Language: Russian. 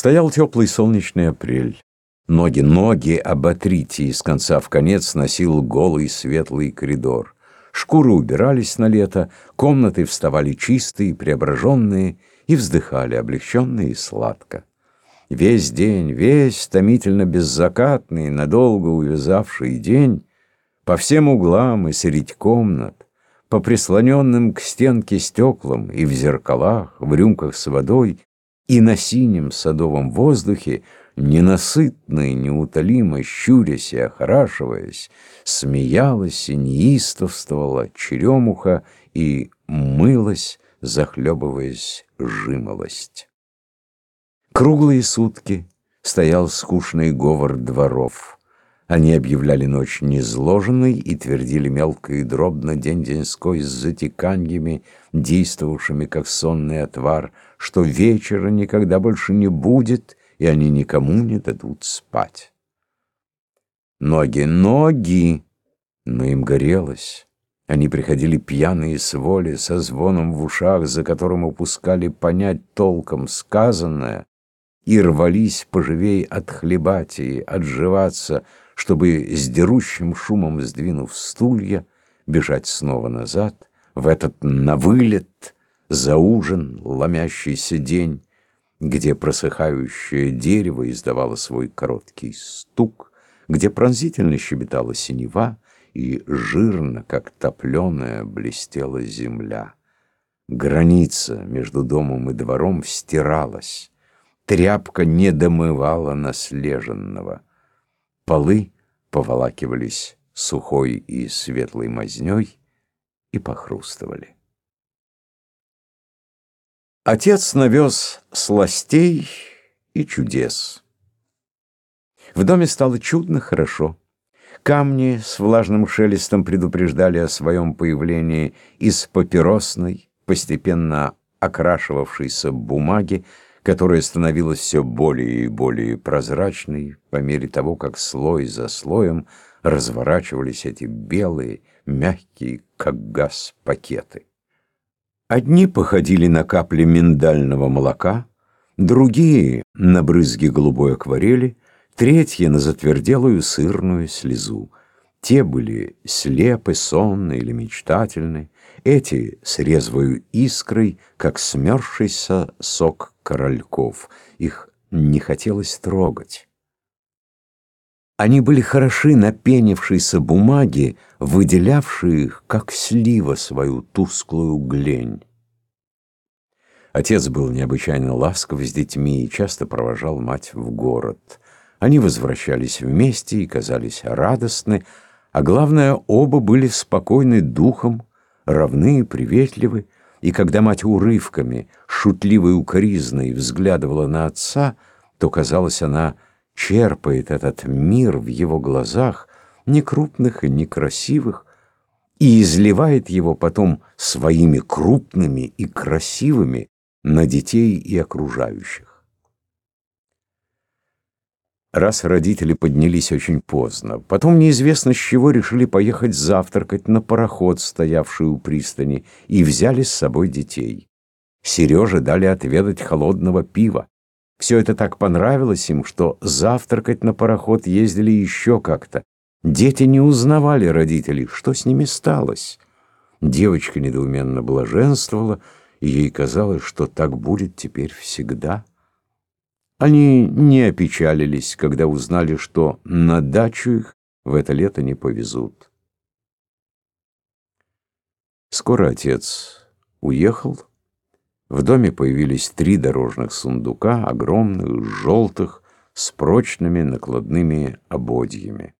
Стоял теплый солнечный апрель. Ноги, ноги оботрите, из конца в конец носил голый светлый коридор. Шкуры убирались на лето, комнаты вставали чистые, преображенные, и вздыхали, облегченные и сладко. Весь день, весь томительно беззакатный, надолго увязавший день, по всем углам и средь комнат, по прислоненным к стенке стеклам и в зеркалах, в рюмках с водой, и на синем садовом воздухе, ненасытно и неутолимо щурясь и охрашиваясь, смеялась и неистовствовала черемуха и мылась, захлебываясь жимолость. Круглые сутки стоял скучный говор дворов. Они объявляли ночь незложенной и твердили мелко и дробно день-деньской с затеканьями, действовавшими как сонный отвар, что вечера никогда больше не будет, и они никому не дадут спать. Ноги, ноги! Но им горелось. Они приходили пьяные с воли, со звоном в ушах, за которым упускали понять толком сказанное, и рвались поживей отхлебать и отживаться, чтобы с дерущим шумом сдвинув стулья, бежать снова назад, в этот навылет, за ужин, ломящийся день, где просыхающее дерево издавало свой короткий стук, где пронзительно щебетала синева и жирно, как топленая, блестела земля. Граница между домом и двором стиралась, тряпка не домывала наслеженного. Полы поволакивались сухой и светлой мазней и похрустывали. Отец навез сластей и чудес. В доме стало чудно хорошо. Камни с влажным шелестом предупреждали о своем появлении из папиросной, постепенно окрашивавшейся бумаги, которая становилась все более и более прозрачной по мере того, как слой за слоем разворачивались эти белые, мягкие, как газ, пакеты. Одни походили на капли миндального молока, другие — на брызги голубой акварели, третьи — на затверделую сырную слезу. Те были слепы, сонны или мечтательны, эти с резвою искрой, как смерзшийся сок корольков. Их не хотелось трогать. Они были хороши на пенившейся бумаге, выделявшей их, как слива, свою тусклую глень. Отец был необычайно ласков с детьми и часто провожал мать в город. Они возвращались вместе и казались радостны, а главное, оба были спокойны духом, равны и приветливы, и когда мать урывками, шутливой укоризной взглядывала на отца, то, казалось, она черпает этот мир в его глазах, не крупных и не красивых, и изливает его потом своими крупными и красивыми на детей и окружающих. Раз родители поднялись очень поздно, потом неизвестно с чего решили поехать завтракать на пароход, стоявший у пристани, и взяли с собой детей. Сереже дали отведать холодного пива. Все это так понравилось им, что завтракать на пароход ездили еще как-то. Дети не узнавали родителей, что с ними сталось. Девочка недоуменно блаженствовала, и ей казалось, что так будет теперь всегда. Они не опечалились, когда узнали, что на дачу их в это лето не повезут. Скоро отец уехал. В доме появились три дорожных сундука, огромных, желтых, с прочными накладными ободьями.